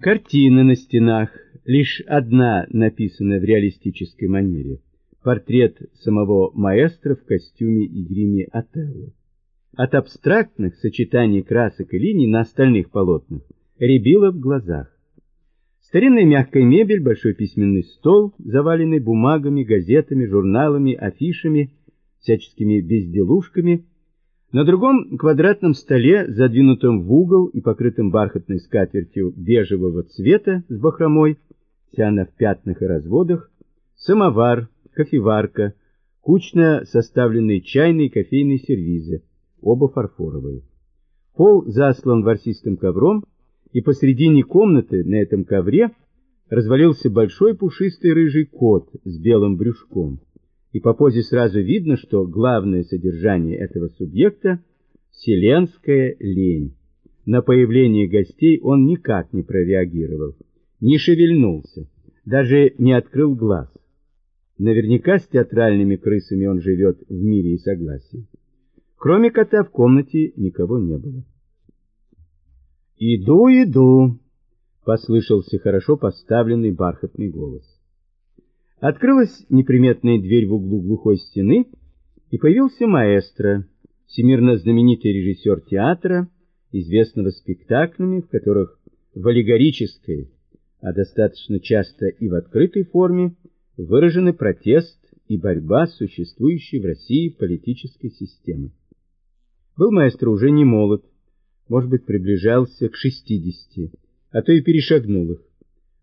Картины на стенах, лишь одна написана в реалистической манере. Портрет самого маэстро в костюме и гриме Отелло. От абстрактных сочетаний красок и линий на остальных полотнах рябило в глазах. Старинная мягкая мебель, большой письменный стол, заваленный бумагами, газетами, журналами, афишами, всяческими безделушками. На другом квадратном столе, задвинутом в угол и покрытым бархатной скатертью бежевого цвета с бахромой, вся она в пятнах и разводах, самовар, кофеварка, кучно составленные чайные и кофейные сервизы, оба фарфоровые. Пол заслан ворсистым ковром, и посредине комнаты на этом ковре развалился большой пушистый рыжий кот с белым брюшком. И по позе сразу видно, что главное содержание этого субъекта — вселенская лень. На появление гостей он никак не прореагировал, не шевельнулся, даже не открыл глаз. Наверняка с театральными крысами он живет в мире и согласии. Кроме кота в комнате никого не было. «Иду, иду!» — послышался хорошо поставленный бархатный голос. Открылась неприметная дверь в углу глухой стены, и появился маэстро, всемирно знаменитый режиссер театра, известного спектаклями, в которых в аллегорической, а достаточно часто и в открытой форме, выражены протест и борьба с существующей в России политической системой. Был маэстро уже не молод, может быть, приближался к шестидесяти, а то и перешагнул их.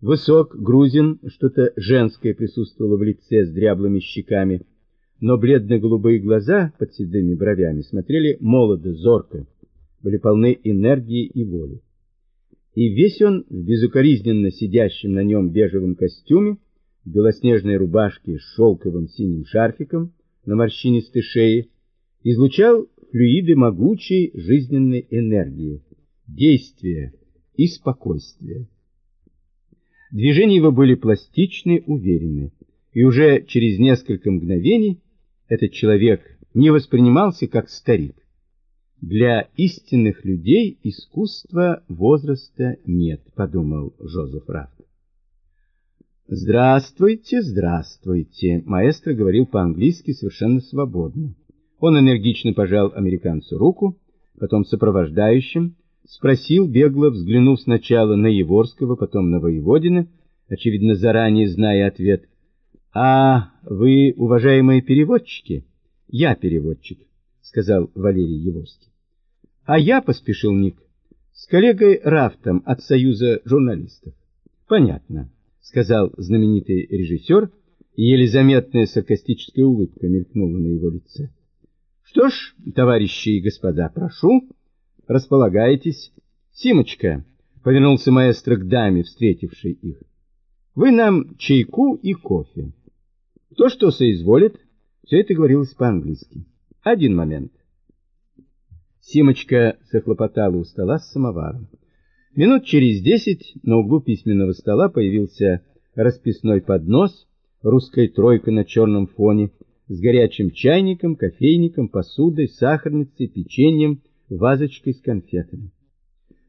Высок, грузин, что-то женское присутствовало в лице с дряблыми щеками, но бледно-голубые глаза под седыми бровями смотрели молодо, зорко, были полны энергии и воли. И весь он в безукоризненно сидящем на нем бежевом костюме, в белоснежной рубашке с шелковым синим шарфиком на морщинистой шее, излучал флюиды могучей жизненной энергии, действия и спокойствия. Движения его были пластичны, уверены, и уже через несколько мгновений этот человек не воспринимался как старик. Для истинных людей искусства возраста нет, подумал Жозеф Рафт. Здравствуйте, здравствуйте, маэстро говорил по-английски совершенно свободно. Он энергично пожал американцу руку, потом сопровождающим, спросил, бегло взглянув сначала на Еворского, потом на Воеводина, очевидно, заранее зная ответ. «А вы, уважаемые переводчики?» «Я переводчик», — сказал Валерий Еворский. «А я», — поспешил Ник, — «с коллегой Рафтом от Союза журналистов». «Понятно», — сказал знаменитый режиссер, и еле заметная саркастическая улыбка мелькнула на его лице. Что ж, товарищи и господа, прошу, располагайтесь. Симочка, повернулся маэстро к даме, встретившей их. Вы нам чайку и кофе. То, что соизволит, все это говорилось по-английски. Один момент. Симочка захлопотала у стола с самоваром. Минут через десять на углу письменного стола появился расписной поднос, русская тройка на черном фоне, с горячим чайником, кофейником, посудой, сахарницей, печеньем, вазочкой с конфетами.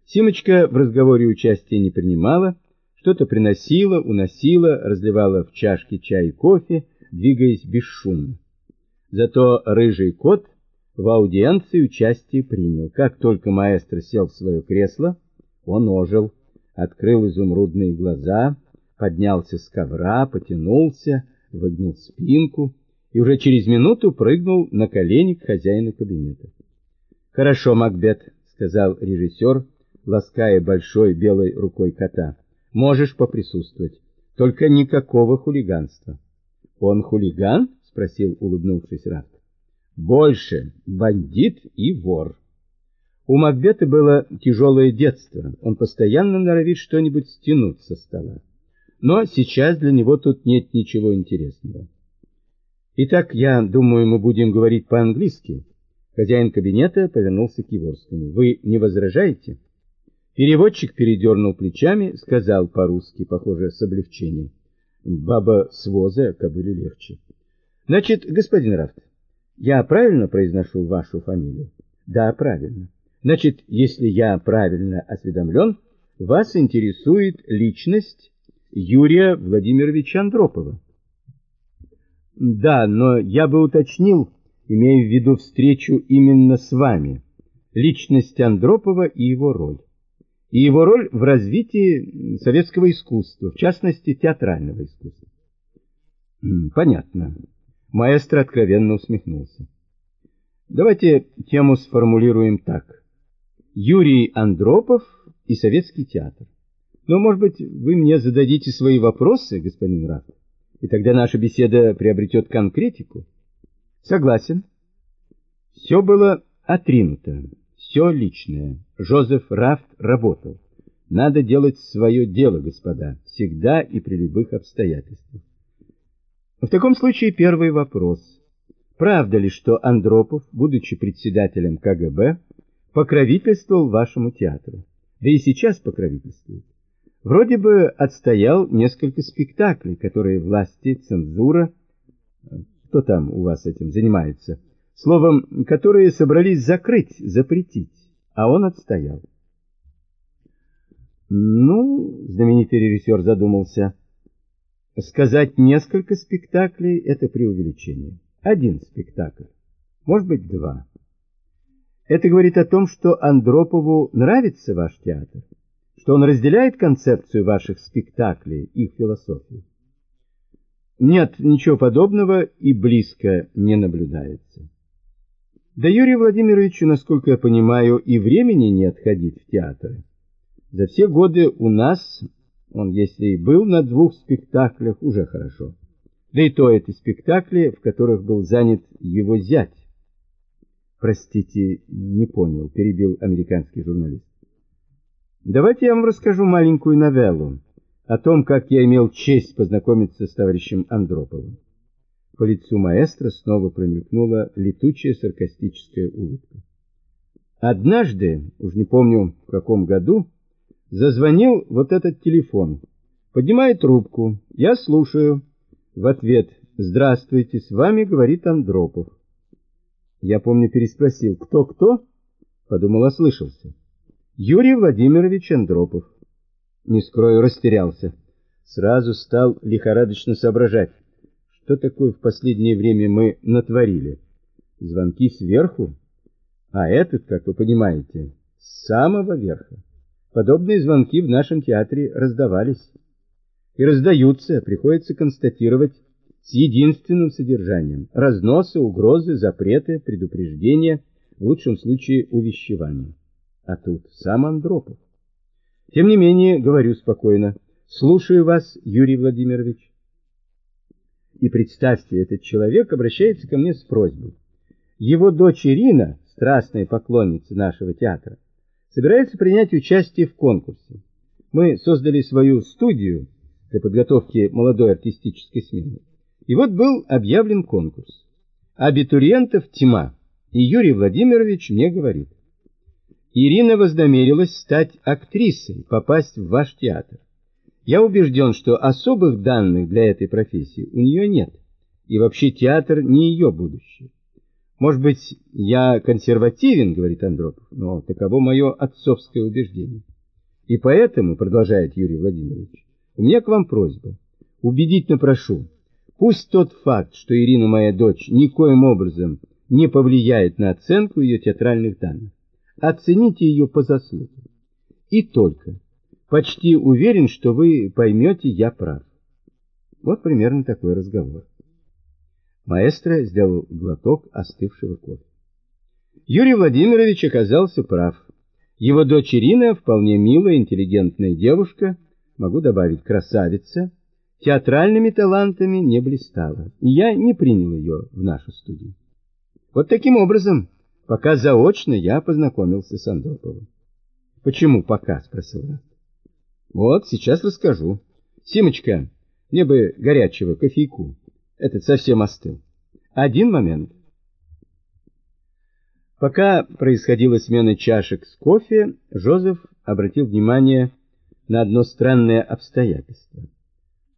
Симочка в разговоре участия не принимала, что-то приносила, уносила, разливала в чашки чай и кофе, двигаясь бесшумно. Зато рыжий кот в аудиенции участие принял. Как только маэстро сел в свое кресло, он ожил, открыл изумрудные глаза, поднялся с ковра, потянулся, выгнул спинку, и уже через минуту прыгнул на колени к хозяину кабинета. «Хорошо, Макбет», — сказал режиссер, лаская большой белой рукой кота. «Можешь поприсутствовать. Только никакого хулиганства». «Он хулиган?» — спросил, улыбнувшись Рафт. «Больше. Бандит и вор». У Макбета было тяжелое детство. Он постоянно норовит что-нибудь стянуть со стола. Но сейчас для него тут нет ничего интересного. Итак, я думаю, мы будем говорить по-английски. Хозяин кабинета повернулся к Еворскому. Вы не возражаете? Переводчик передернул плечами, сказал по-русски, похоже, с облегчением. Баба с воза кобыле легче. Значит, господин Рафт, я правильно произношу вашу фамилию? Да, правильно. Значит, если я правильно осведомлен, вас интересует личность Юрия Владимировича Андропова. Да, но я бы уточнил, имея в виду встречу именно с вами, личность Андропова и его роль. И его роль в развитии советского искусства, в частности, театрального искусства. Понятно. Маэстро откровенно усмехнулся. Давайте тему сформулируем так. Юрий Андропов и советский театр. Но, может быть, вы мне зададите свои вопросы, господин Раф, и тогда наша беседа приобретет конкретику. Согласен. Все было отринуто, все личное. Жозеф Рафт работал. Надо делать свое дело, господа, всегда и при любых обстоятельствах. В таком случае первый вопрос. Правда ли, что Андропов, будучи председателем КГБ, покровительствовал вашему театру? Да и сейчас покровительствует. Вроде бы отстоял несколько спектаклей, которые власти, цензура, кто там у вас этим занимается, словом, которые собрались закрыть, запретить, а он отстоял. Ну, знаменитый режиссер задумался, сказать несколько спектаклей — это преувеличение. Один спектакль, может быть, два. Это говорит о том, что Андропову нравится ваш театр что он разделяет концепцию ваших спектаклей, их философию? Нет, ничего подобного и близко не наблюдается. Да Юрию Владимировичу, насколько я понимаю, и времени нет ходить в театры. За все годы у нас, он если и был на двух спектаклях, уже хорошо. Да и то это спектакли, в которых был занят его зять. Простите, не понял, перебил американский журналист. Давайте я вам расскажу маленькую новеллу о том, как я имел честь познакомиться с товарищем Андроповым. По лицу маэстро снова промелькнула летучая саркастическая улыбка. Однажды, уж не помню в каком году, зазвонил вот этот телефон. Поднимает трубку. Я слушаю. В ответ «Здравствуйте, с вами говорит Андропов». Я помню переспросил «Кто-кто?» Подумал, ослышался. Юрий Владимирович Андропов. Не скрою, растерялся. Сразу стал лихорадочно соображать, что такое в последнее время мы натворили. Звонки сверху, а этот, как вы понимаете, с самого верха. Подобные звонки в нашем театре раздавались. И раздаются, приходится констатировать, с единственным содержанием – разносы, угрозы, запреты, предупреждения, в лучшем случае увещевания а тут сам Андропов. Тем не менее, говорю спокойно, слушаю вас, Юрий Владимирович. И представьте, этот человек обращается ко мне с просьбой. Его дочь Ирина, страстная поклонница нашего театра, собирается принять участие в конкурсе. Мы создали свою студию для подготовки молодой артистической смены. И вот был объявлен конкурс. Абитуриентов тьма. И Юрий Владимирович мне говорит, Ирина вознамерилась стать актрисой, попасть в ваш театр. Я убежден, что особых данных для этой профессии у нее нет, и вообще театр не ее будущее. Может быть, я консервативен, говорит Андропов, но таково мое отцовское убеждение. И поэтому, продолжает Юрий Владимирович, у меня к вам просьба. Убедительно прошу, пусть тот факт, что Ирина моя дочь, никоим образом не повлияет на оценку ее театральных данных. Оцените ее по заслугам. И только. Почти уверен, что вы поймете, я прав. Вот примерно такой разговор. Маэстро сделал глоток остывшего кофе. Юрий Владимирович оказался прав. Его дочь Ирина вполне милая, интеллигентная девушка, могу добавить, красавица, театральными талантами не блистала, и я не принял ее в нашу студию. Вот таким образом пока заочно я познакомился с Андроповым. «Почему пока?» — спросил я. «Вот, сейчас расскажу. Симочка, мне бы горячего кофейку. Этот совсем остыл. Один момент». Пока происходила смена чашек с кофе, Жозеф обратил внимание на одно странное обстоятельство.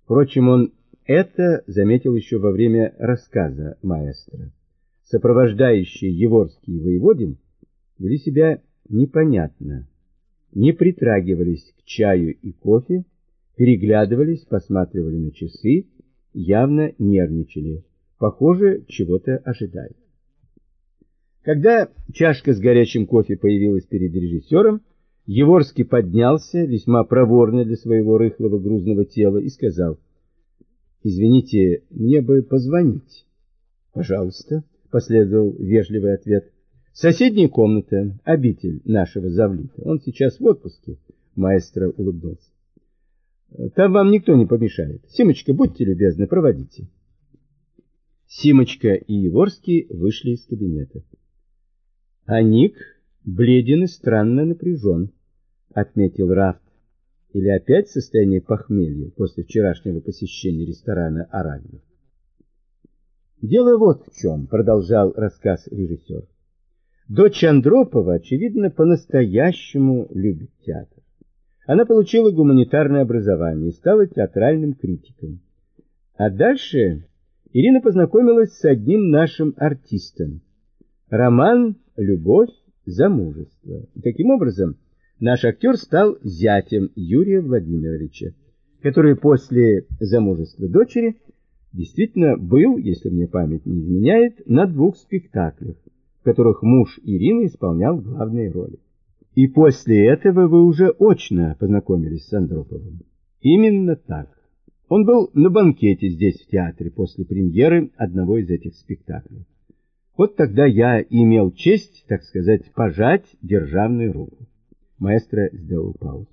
Впрочем, он это заметил еще во время рассказа маэстро сопровождающие Еворский Воеводин, вели себя непонятно. не притрагивались к чаю и кофе, переглядывались, посматривали на часы, явно нервничали, похоже, чего-то ожидали. Когда чашка с горячим кофе появилась перед режиссером, Еворский поднялся, весьма проворно для своего рыхлого грузного тела, и сказал, «Извините, мне бы позвонить». «Пожалуйста», — последовал вежливый ответ. «Соседняя комната, обитель нашего завлита. Он сейчас в отпуске», — маэстро улыбнулся. «Там вам никто не помешает. Симочка, будьте любезны, проводите». Симочка и Еворский вышли из кабинета. А Ник бледен и странно напряжен отметил Рафт. Или опять состояние похмелья после вчерашнего посещения ресторана «Арагнов». «Дело вот в чем», — продолжал рассказ режиссер. Дочь Андропова, очевидно, по-настоящему любит театр. Она получила гуманитарное образование и стала театральным критиком. А дальше Ирина познакомилась с одним нашим артистом. Роман «Любовь, замужество». И таким образом наш актер стал зятем Юрия Владимировича, который после замужества дочери действительно был, если мне память не изменяет, на двух спектаклях, в которых муж Ирины исполнял главные роли. И после этого вы уже очно познакомились с Андроповым. Именно так. Он был на банкете здесь, в театре, после премьеры одного из этих спектаклей. Вот тогда я имел честь, так сказать, пожать державную руку. Маэстро сделал паузу.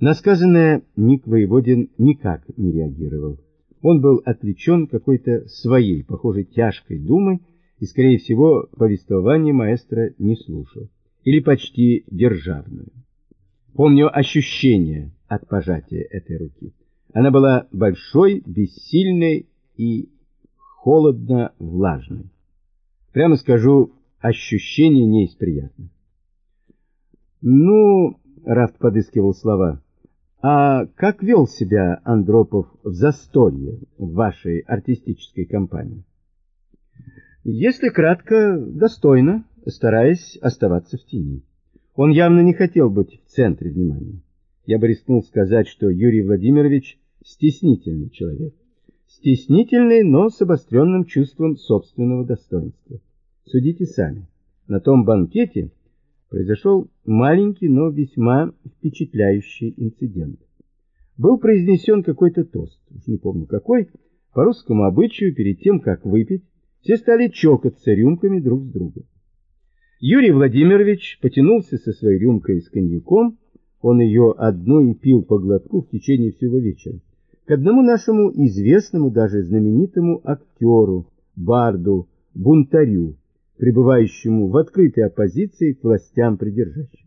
На сказанное Ник Воеводин никак не реагировал. Он был отвлечен какой-то своей, похоже, тяжкой думой, и, скорее всего, повествование маэстро не слушал. Или почти державную. Помню ощущение от пожатия этой руки. Она была большой, бессильной и холодно-влажной. Прямо скажу, ощущение не из приятных. Ну, Рафт подыскивал слова. А как вел себя Андропов в застолье в вашей артистической компании? Если кратко, достойно, стараясь оставаться в тени. Он явно не хотел быть в центре внимания. Я бы рискнул сказать, что Юрий Владимирович стеснительный человек. Стеснительный, но с обостренным чувством собственного достоинства. Судите сами. На том банкете произошел маленький, но весьма впечатляющий инцидент. Был произнесен какой-то тост, уж не помню какой, по русскому обычаю, перед тем, как выпить, все стали чокаться рюмками друг с другом. Юрий Владимирович потянулся со своей рюмкой с коньяком, он ее одну и пил по глотку в течение всего вечера, к одному нашему известному, даже знаменитому актеру, барду, бунтарю, пребывающему в открытой оппозиции к властям придержащим.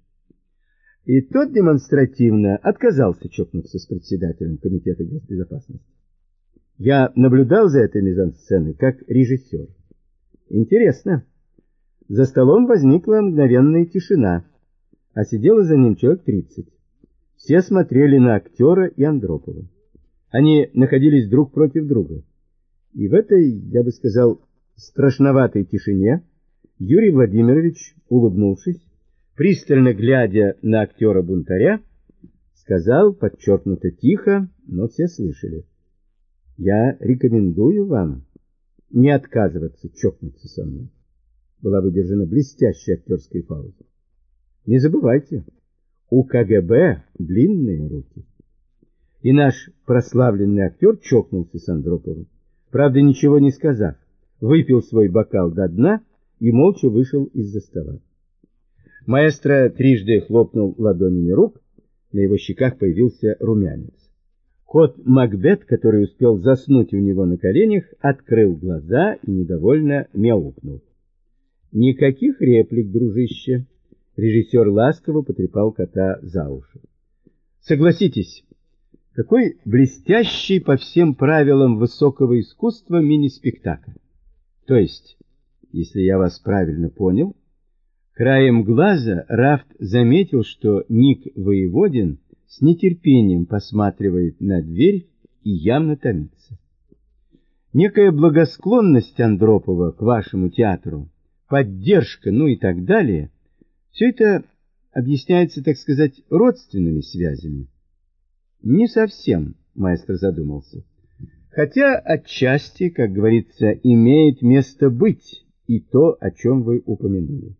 И тот демонстративно отказался чокнуться с председателем Комитета госбезопасности. Я наблюдал за этой мизансценой как режиссер. Интересно. За столом возникла мгновенная тишина, а сидело за ним человек тридцать. Все смотрели на актера и Андропова. Они находились друг против друга. И в этой, я бы сказал, страшноватой тишине Юрий Владимирович, улыбнувшись, пристально глядя на актера-бунтаря, сказал подчеркнуто тихо, но все слышали. «Я рекомендую вам не отказываться чокнуться со мной». Была выдержана блестящая актерская пауза. «Не забывайте, у КГБ длинные руки». И наш прославленный актер чокнулся с Андроповым, правда, ничего не сказав, выпил свой бокал до дна и молча вышел из-за стола. Маэстро трижды хлопнул ладонями рук, на его щеках появился румянец. Кот Макбет, который успел заснуть у него на коленях, открыл глаза и недовольно мяукнул. «Никаких реплик, дружище!» Режиссер ласково потрепал кота за уши. «Согласитесь, какой блестящий по всем правилам высокого искусства мини-спектакль! То есть если я вас правильно понял. Краем глаза Рафт заметил, что Ник Воеводин с нетерпением посматривает на дверь и явно томится. Некая благосклонность Андропова к вашему театру, поддержка, ну и так далее, все это объясняется, так сказать, родственными связями? Не совсем, маэстро задумался. Хотя отчасти, как говорится, имеет место быть и то, о чем вы упомянули.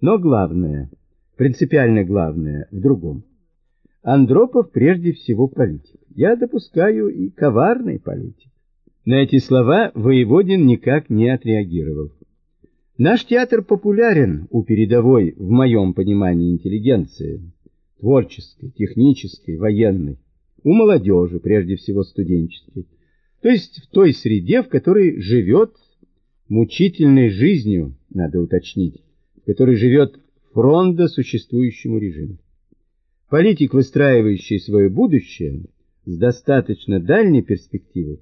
Но главное, принципиально главное, в другом. Андропов прежде всего политик. Я допускаю и коварный политик. На эти слова Воеводин никак не отреагировал. Наш театр популярен у передовой, в моем понимании, интеллигенции, творческой, технической, военной, у молодежи, прежде всего студенческой, то есть в той среде, в которой живет мучительной жизнью, надо уточнить, в которой живет фронта существующему режиму. Политик, выстраивающий свое будущее с достаточно дальней перспективой,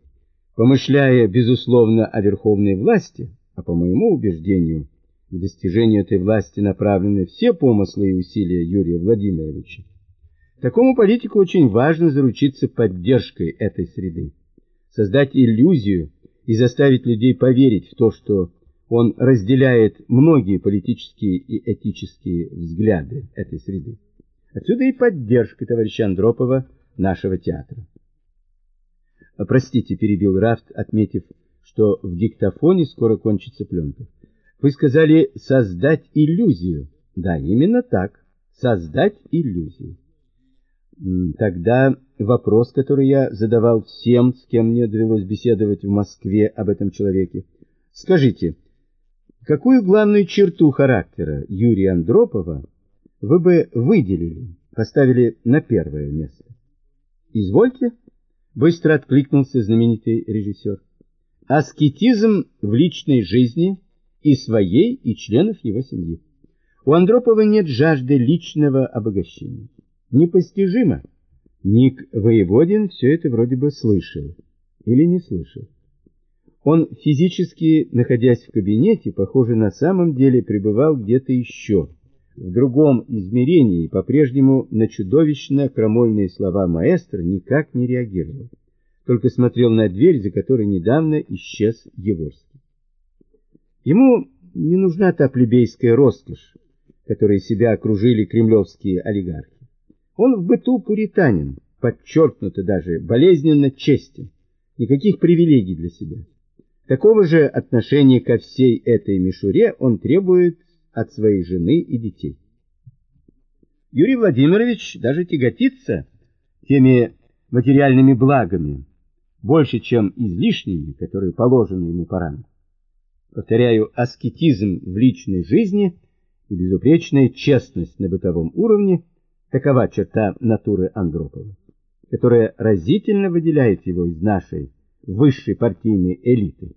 помышляя, безусловно, о верховной власти, а по моему убеждению, к достижению этой власти направлены все помыслы и усилия Юрия Владимировича. Такому политику очень важно заручиться поддержкой этой среды, создать иллюзию и заставить людей поверить в то, что он разделяет многие политические и этические взгляды этой среды. Отсюда и поддержка товарища Андропова нашего театра. Простите, перебил Рафт, отметив, что в диктофоне скоро кончится пленка. Вы сказали создать иллюзию. Да, именно так. Создать иллюзию. Тогда вопрос, который я задавал всем, с кем мне довелось беседовать в Москве об этом человеке. Скажите, какую главную черту характера Юрия Андропова вы бы выделили, поставили на первое место? Извольте, быстро откликнулся знаменитый режиссер аскетизм в личной жизни и своей, и членов его семьи. У Андропова нет жажды личного обогащения. Непостижимо. Ник Воеводин все это вроде бы слышал или не слышал. Он физически, находясь в кабинете, похоже, на самом деле пребывал где-то еще, в другом измерении, по-прежнему на чудовищно крамольные слова маэстро никак не реагировал только смотрел на дверь, за которой недавно исчез Еворский. Ему не нужна та плебейская роскошь, которой себя окружили кремлевские олигархи. Он в быту пуританин, подчеркнуто даже, болезненно честен, никаких привилегий для себя. Такого же отношения ко всей этой мишуре он требует от своей жены и детей. Юрий Владимирович даже тяготится теми материальными благами, больше, чем излишними, которые положены ему по рангу. Повторяю, аскетизм в личной жизни и безупречная честность на бытовом уровне – такова черта натуры Андропова, которая разительно выделяет его из нашей высшей партийной элиты.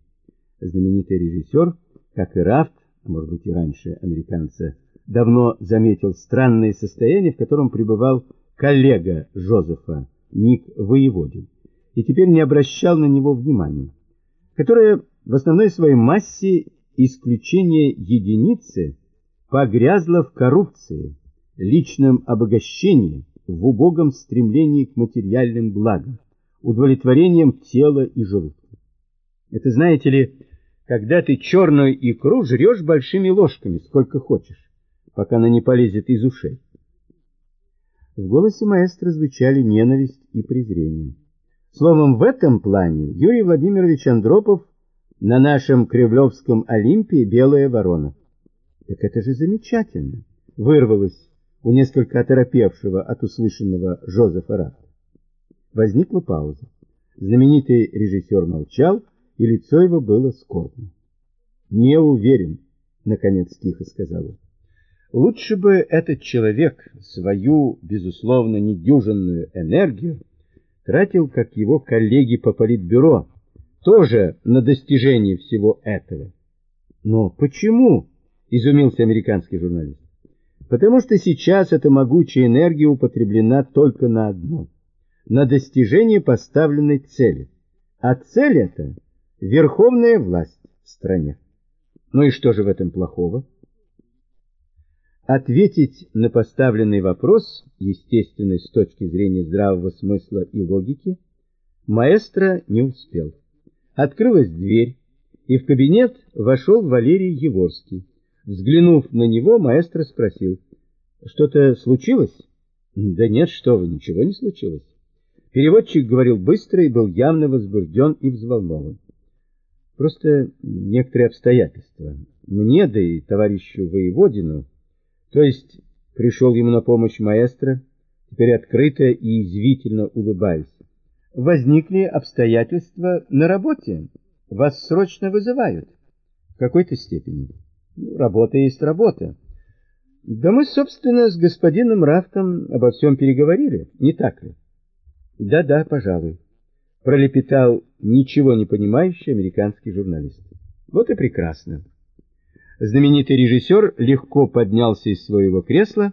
Знаменитый режиссер, как и Рафт, а может быть и раньше американца, давно заметил странное состояние, в котором пребывал коллега Жозефа, Ник Воеводин и теперь не обращал на него внимания, которая в основной своей массе исключение единицы погрязла в коррупции, личном обогащении, в убогом стремлении к материальным благам, удовлетворением тела и желудка. Это, знаете ли, когда ты черную икру жрешь большими ложками, сколько хочешь, пока она не полезет из ушей. В голосе маэстро звучали ненависть и презрение. Словом, в этом плане Юрий Владимирович Андропов на нашем Кремлевском Олимпии белая ворона. Так это же замечательно, вырвалось у несколько оторопевшего от услышанного Жозефа Рафта. Возникла пауза. Знаменитый режиссер молчал, и лицо его было скорбно. «Не уверен», — наконец тихо сказал он. «Лучше бы этот человек свою, безусловно, недюжинную энергию тратил, как его коллеги по политбюро, тоже на достижение всего этого. Но почему? изумился американский журналист. Потому что сейчас эта могучая энергия употреблена только на одно на достижение поставленной цели. А цель эта верховная власть в стране. Ну и что же в этом плохого? Ответить на поставленный вопрос, естественный с точки зрения здравого смысла и логики, маэстро не успел. Открылась дверь, и в кабинет вошел Валерий Еворский. Взглянув на него, маэстро спросил, Что-то случилось? Да нет, что вы, ничего не случилось. Переводчик говорил быстро и был явно возбужден и взволнован. Просто некоторые обстоятельства. Мне, да и товарищу воеводину, то есть пришел ему на помощь маэстро, теперь открыто и извительно улыбаясь. Возникли обстоятельства на работе. Вас срочно вызывают. В какой-то степени. Работа есть работа. Да мы, собственно, с господином Рафтом обо всем переговорили, не так ли? Да-да, пожалуй. Пролепетал ничего не понимающий американский журналист. Вот и прекрасно. Знаменитый режиссер легко поднялся из своего кресла,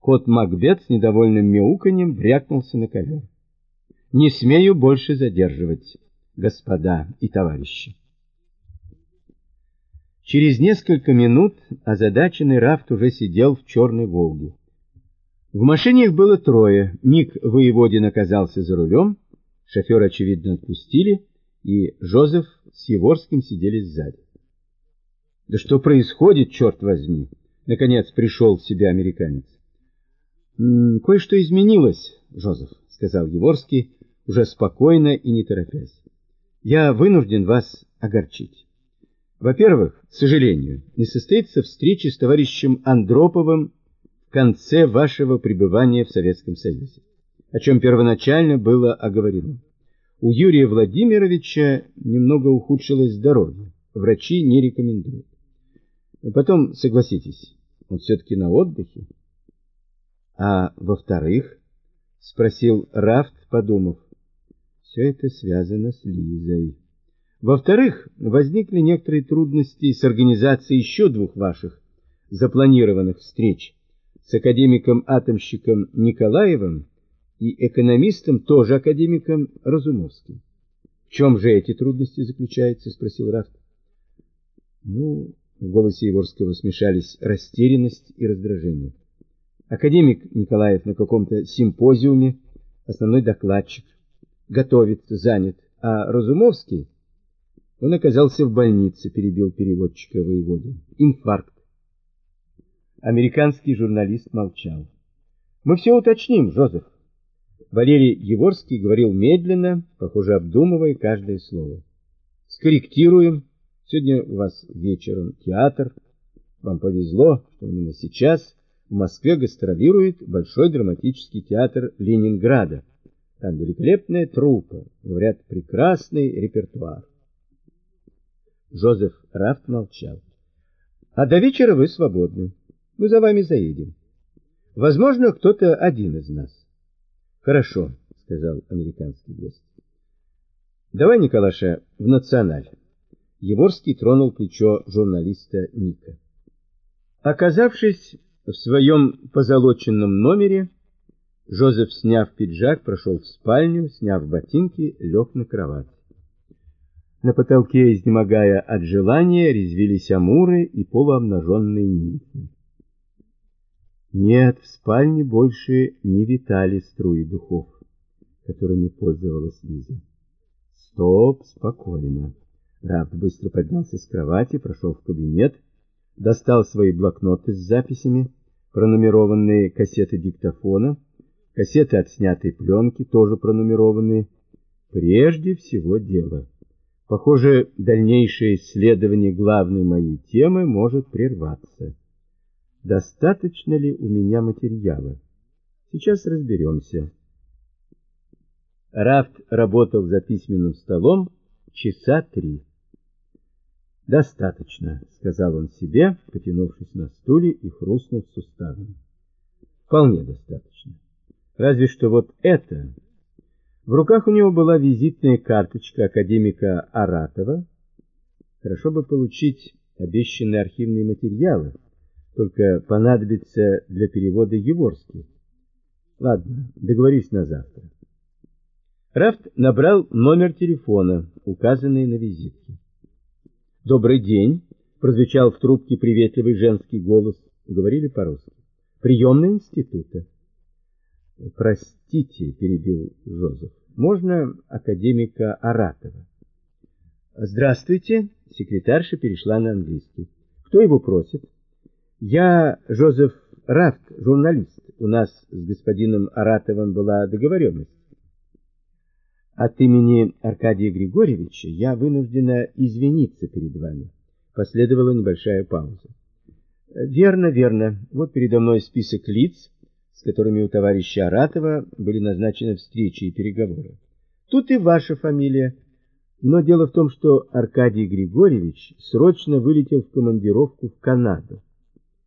кот Макбет с недовольным мяуканьем брякнулся на ковер. Не смею больше задерживать, господа и товарищи. Через несколько минут озадаченный Рафт уже сидел в черной «Волге». В машине их было трое. Ник Воеводин оказался за рулем, шофера, очевидно, отпустили, и Жозеф с Еворским сидели сзади. «Да что происходит, черт возьми?» Наконец пришел в себя американец. «Кое-что изменилось, Жозеф», — сказал Еворский, уже спокойно и не торопясь. «Я вынужден вас огорчить». Во-первых, к сожалению, не состоится встреча с товарищем Андроповым в конце вашего пребывания в Советском Союзе, о чем первоначально было оговорено. У Юрия Владимировича немного ухудшилось здоровье, врачи не рекомендуют. Потом, согласитесь, он все-таки на отдыхе. А во-вторых, спросил Рафт, подумав, все это связано с Лизой. Во-вторых, возникли некоторые трудности с организацией еще двух ваших запланированных встреч с академиком-атомщиком Николаевым и экономистом, тоже академиком Разумовским. В чем же эти трудности заключаются? спросил Рафт. Ну, в голосе Еворского смешались растерянность и раздражение. Академик Николаев на каком-то симпозиуме, основной докладчик, готовится, занят, а Разумовский он оказался в больнице, перебил переводчика воеводин. Инфаркт. Американский журналист молчал. Мы все уточним, Жозеф. Валерий Еворский говорил медленно, похоже, обдумывая каждое слово. Скорректируем. Сегодня у вас вечером театр. Вам повезло, что именно сейчас в Москве гастролирует Большой драматический театр Ленинграда. Там великолепная труппа, говорят, прекрасный репертуар. Жозеф Рафт молчал. А до вечера вы свободны. Мы за вами заедем. Возможно, кто-то один из нас. Хорошо, сказал американский гость. Давай, Николаша, в националь. Еворский тронул плечо журналиста Ника. Оказавшись в своем позолоченном номере, Жозеф, сняв пиджак, прошел в спальню, сняв ботинки, лег на кровать. На потолке, изнемогая от желания, резвились амуры и полуобнаженные нимфы. Нет, в спальне больше не витали струи духов, которыми пользовалась Лиза. Стоп, спокойно. Рафт быстро поднялся с кровати, прошел в кабинет, достал свои блокноты с записями, пронумерованные кассеты диктофона, кассеты отснятой пленки, тоже пронумерованные. Прежде всего дело. Похоже, дальнейшее исследование главной моей темы может прерваться. Достаточно ли у меня материала? Сейчас разберемся. Рафт работал за письменным столом часа три. «Достаточно», — сказал он себе, потянувшись на стуле и хрустнув суставами. «Вполне достаточно. Разве что вот это в руках у него была визитная карточка академика Аратова. Хорошо бы получить обещанные архивные материалы, только понадобится для перевода Еворский. Ладно, договорись на завтра. Рафт набрал номер телефона, указанный на визитке. «Добрый день!» — прозвучал в трубке приветливый женский голос. Говорили по-русски. «Приемная института». «Простите», — перебил Жозеф. Можно академика Аратова? Здравствуйте, секретарша перешла на английский. Кто его просит? Я Жозеф Рафт, журналист. У нас с господином Аратовым была договоренность. От имени Аркадия Григорьевича я вынуждена извиниться перед вами. Последовала небольшая пауза. Верно, верно. Вот передо мной список лиц, с которыми у товарища Аратова были назначены встречи и переговоры. Тут и ваша фамилия. Но дело в том, что Аркадий Григорьевич срочно вылетел в командировку в Канаду.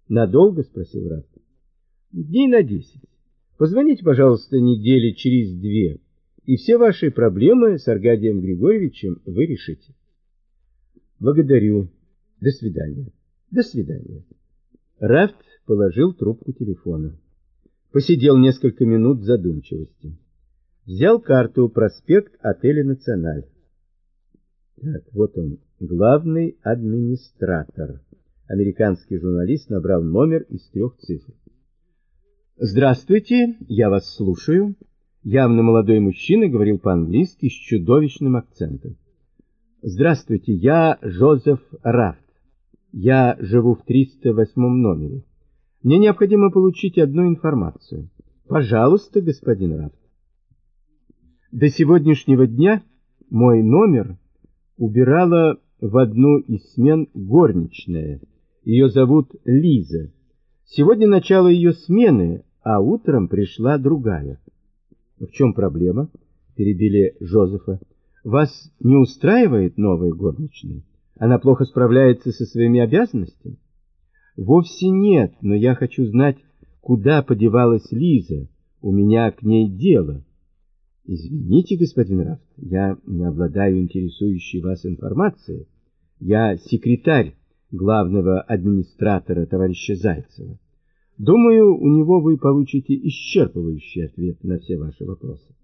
Надолго, спросил Раф. Дней на десять. Позвоните, пожалуйста, недели через две, и все ваши проблемы с Аркадием Григорьевичем вы решите. Благодарю. До свидания. До свидания. Рафт положил трубку телефона. Посидел несколько минут в задумчивости. Взял карту проспект отеля «Националь». Так, вот он, главный администратор. Американский журналист набрал номер из трех цифр. «Здравствуйте, я вас слушаю». Явно молодой мужчина говорил по-английски с чудовищным акцентом. «Здравствуйте, я Жозеф Рафт. Я живу в 308 номере. Мне необходимо получить одну информацию. Пожалуйста, господин Рафт. До сегодняшнего дня мой номер убирала в одну из смен горничная. Ее зовут Лиза. Сегодня начало ее смены, а утром пришла другая. В чем проблема? Перебили Жозефа. Вас не устраивает новая горничная? Она плохо справляется со своими обязанностями? Вовсе нет, но я хочу знать, куда подевалась Лиза. У меня к ней дело. Извините, господин Рафт, я не обладаю интересующей вас информацией. Я секретарь главного администратора товарища Зайцева. Думаю, у него вы получите исчерпывающий ответ на все ваши вопросы.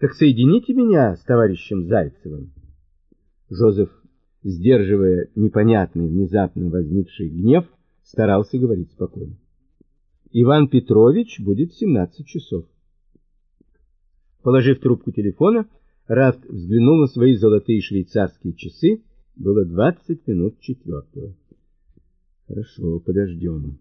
Так соедините меня с товарищем Зайцевым. Жозеф сдерживая непонятный, внезапно возникший гнев, старался говорить спокойно. Иван Петрович будет в 17 часов. Положив трубку телефона, Рафт взглянул на свои золотые швейцарские часы. Было 20 минут четвертого. Хорошо, подождем.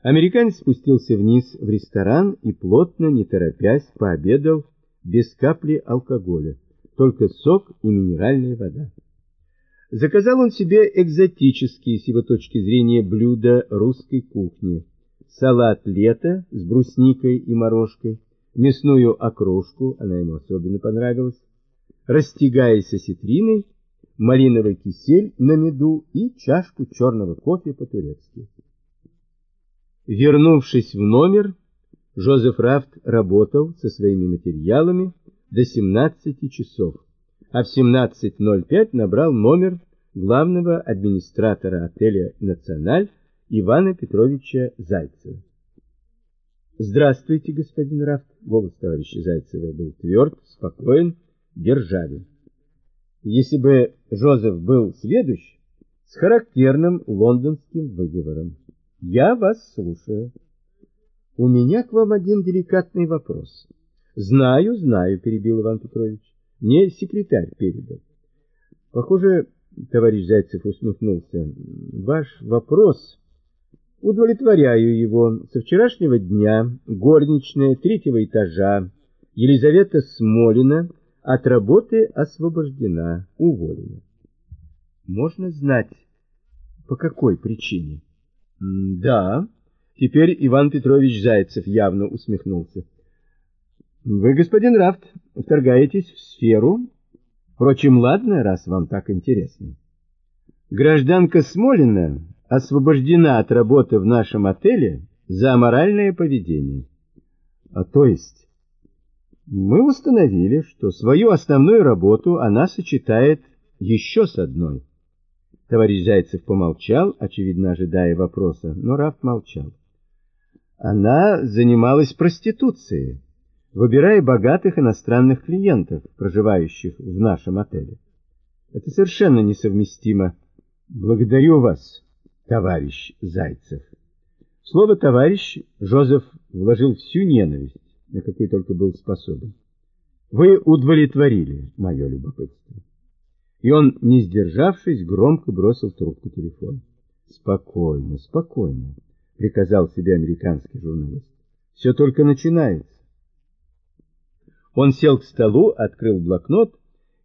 Американец спустился вниз в ресторан и плотно, не торопясь, пообедал без капли алкоголя, только сок и минеральная вода. Заказал он себе экзотические, с его точки зрения, блюда русской кухни. Салат лето с брусникой и морожкой, мясную окрошку, она ему особенно понравилась, растягаясь осетриной, малиновый кисель на меду и чашку черного кофе по-турецки. Вернувшись в номер, Жозеф Рафт работал со своими материалами до 17 часов а в 17.05 набрал номер главного администратора отеля «Националь» Ивана Петровича Зайцева. «Здравствуйте, господин Рафт!» Голос товарища Зайцева был тверд, спокоен, державен. Если бы Жозеф был сведущ, с характерным лондонским выговором. «Я вас слушаю. У меня к вам один деликатный вопрос». «Знаю, знаю», — перебил Иван Петрович. Мне секретарь передал. Похоже, товарищ Зайцев усмехнулся. Ваш вопрос... Удовлетворяю его. Со вчерашнего дня горничная третьего этажа Елизавета Смолина от работы освобождена, уволена. Можно знать, по какой причине? Да. Теперь Иван Петрович Зайцев явно усмехнулся. Вы, господин Рафт, вторгаетесь в сферу. Впрочем, ладно, раз вам так интересно. Гражданка Смолина освобождена от работы в нашем отеле за аморальное поведение. А то есть мы установили, что свою основную работу она сочетает еще с одной. Товарищ Зайцев помолчал, очевидно ожидая вопроса, но Рафт молчал. Она занималась проституцией выбирая богатых иностранных клиентов, проживающих в нашем отеле. Это совершенно несовместимо. Благодарю вас, товарищ Зайцев. слово «товарищ» Жозеф вложил всю ненависть, на какой только был способен. Вы удовлетворили мое любопытство. И он, не сдержавшись, громко бросил трубку телефона. Спокойно, спокойно. приказал себе американский журналист. Все только начинается. Он сел к столу, открыл блокнот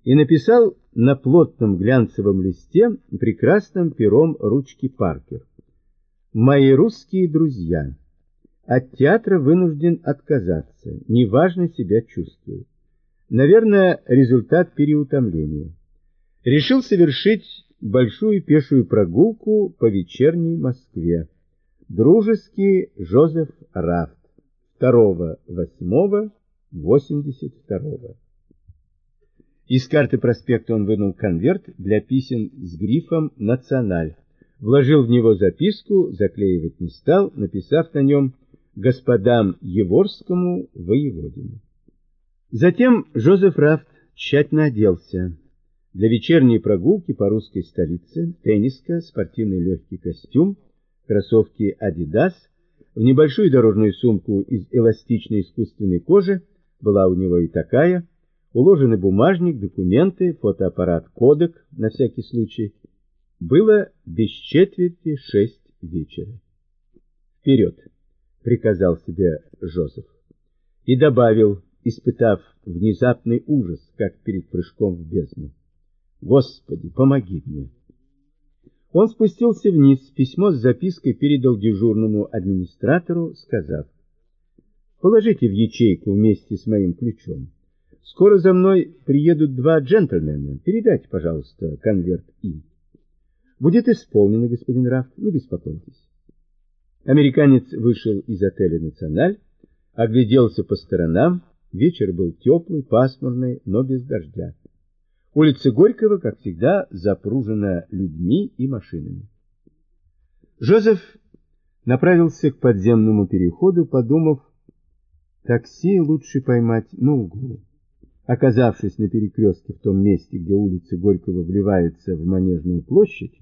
и написал на плотном глянцевом листе прекрасным пером ручки Паркер. «Мои русские друзья, от театра вынужден отказаться, неважно себя чувствую. Наверное, результат переутомления. Решил совершить большую пешую прогулку по вечерней Москве. Дружеский Жозеф Рафт. 2.8.82. Из карты проспекта он вынул конверт для писем с грифом «Националь». Вложил в него записку, заклеивать не стал, написав на нем «Господам Еворскому воеводину». Затем Жозеф Рафт тщательно оделся. Для вечерней прогулки по русской столице тенниска, спортивный легкий костюм, кроссовки «Адидас», в небольшую дорожную сумку из эластичной искусственной кожи, была у него и такая, уложены бумажник, документы, фотоаппарат «Кодек» на всякий случай. Было без четверти шесть вечера. «Вперед!» — приказал себе Жозеф. И добавил, испытав внезапный ужас, как перед прыжком в бездну. Господи, помоги мне. Он спустился вниз, письмо с запиской передал дежурному администратору, сказав, «Положите в ячейку вместе с моим ключом. Скоро за мной приедут два джентльмена. Передайте, пожалуйста, конверт им». «Будет исполнено, господин Раф, не беспокойтесь». Американец вышел из отеля «Националь», огляделся по сторонам. Вечер был теплый, пасмурный, но без дождя. Улица Горького, как всегда, запружена людьми и машинами. Жозеф направился к подземному переходу, подумав, такси лучше поймать на углу. Оказавшись на перекрестке в том месте, где улица Горького вливается в Манежную площадь,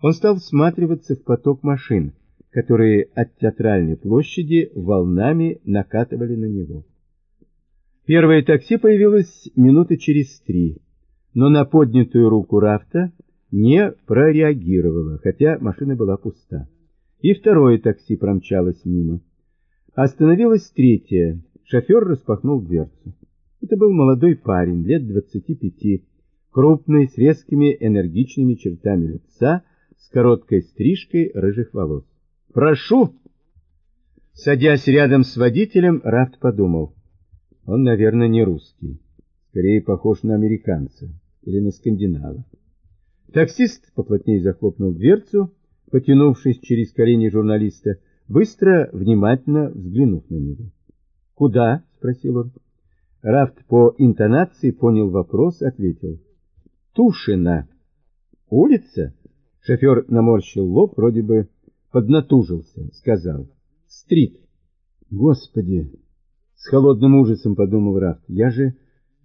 он стал всматриваться в поток машин, которые от театральной площади волнами накатывали на него. Первое такси появилось минуты через три но на поднятую руку Рафта не прореагировала, хотя машина была пуста. И второе такси промчалось мимо. Остановилось третье. Шофер распахнул дверцу. Это был молодой парень, лет 25, крупный, с резкими энергичными чертами лица, с короткой стрижкой рыжих волос. «Прошу!» Садясь рядом с водителем, Рафт подумал. Он, наверное, не русский. Скорее похож на американца или на скандинава. Таксист поплотнее захлопнул дверцу, потянувшись через колени журналиста, быстро, внимательно взглянув на него. «Куда?» — спросил он. Рафт по интонации понял вопрос, ответил. «Тушина». «Улица?» Шофер наморщил лоб, вроде бы поднатужился, сказал. «Стрит». «Господи!» — с холодным ужасом подумал Рафт. «Я же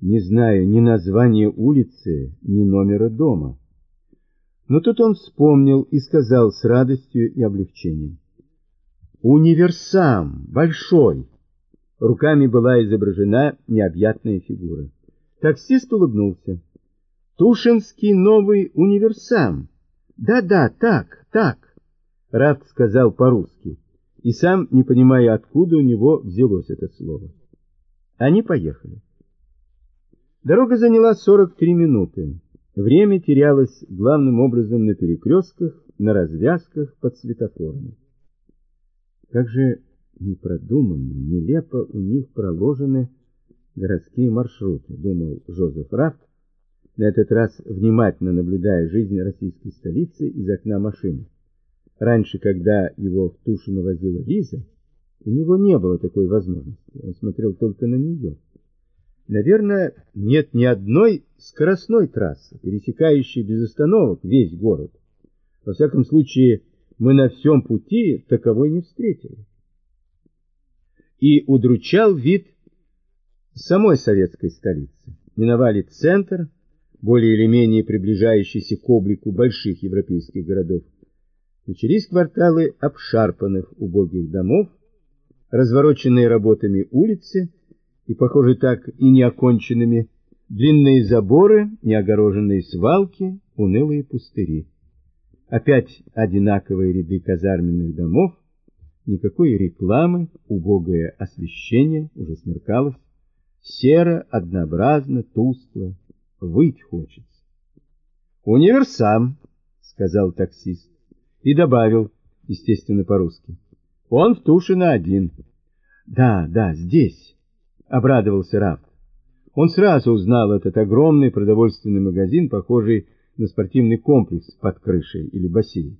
не знаю ни названия улицы, ни номера дома. Но тут он вспомнил и сказал с радостью и облегчением. «Универсам! Большой!» Руками была изображена необъятная фигура. Таксист улыбнулся. «Тушинский новый универсам!» «Да-да, так, так!» Рафт сказал по-русски, и сам, не понимая, откуда у него взялось это слово. Они поехали. Дорога заняла 43 минуты. Время терялось главным образом на перекрестках, на развязках под светофорами. Как же непродуманно, нелепо у них проложены городские маршруты, думал Жозеф Рафт, на этот раз внимательно наблюдая жизнь российской столицы из окна машины. Раньше, когда его в Тушино возила Лиза, у него не было такой возможности, он смотрел только на нее. Наверное, нет ни одной скоростной трассы, пересекающей без остановок весь город. Во всяком случае, мы на всем пути таковой не встретили. И удручал вид самой советской столицы. Миновали центр, более или менее приближающийся к облику больших европейских городов. Начались кварталы обшарпанных убогих домов, развороченные работами улицы, и, похоже, так и не оконченными, длинные заборы, неогороженные свалки, унылые пустыри. Опять одинаковые ряды казарменных домов, Никакой рекламы, убогое освещение, уже смеркалось. Серо, однообразно, тускло. Выть хочется. «Универсам», — сказал таксист. И добавил, естественно, по-русски. «Он в Тушино один». «Да, да, здесь», — обрадовался Рафт. Он сразу узнал этот огромный продовольственный магазин, похожий на спортивный комплекс под крышей или бассейн.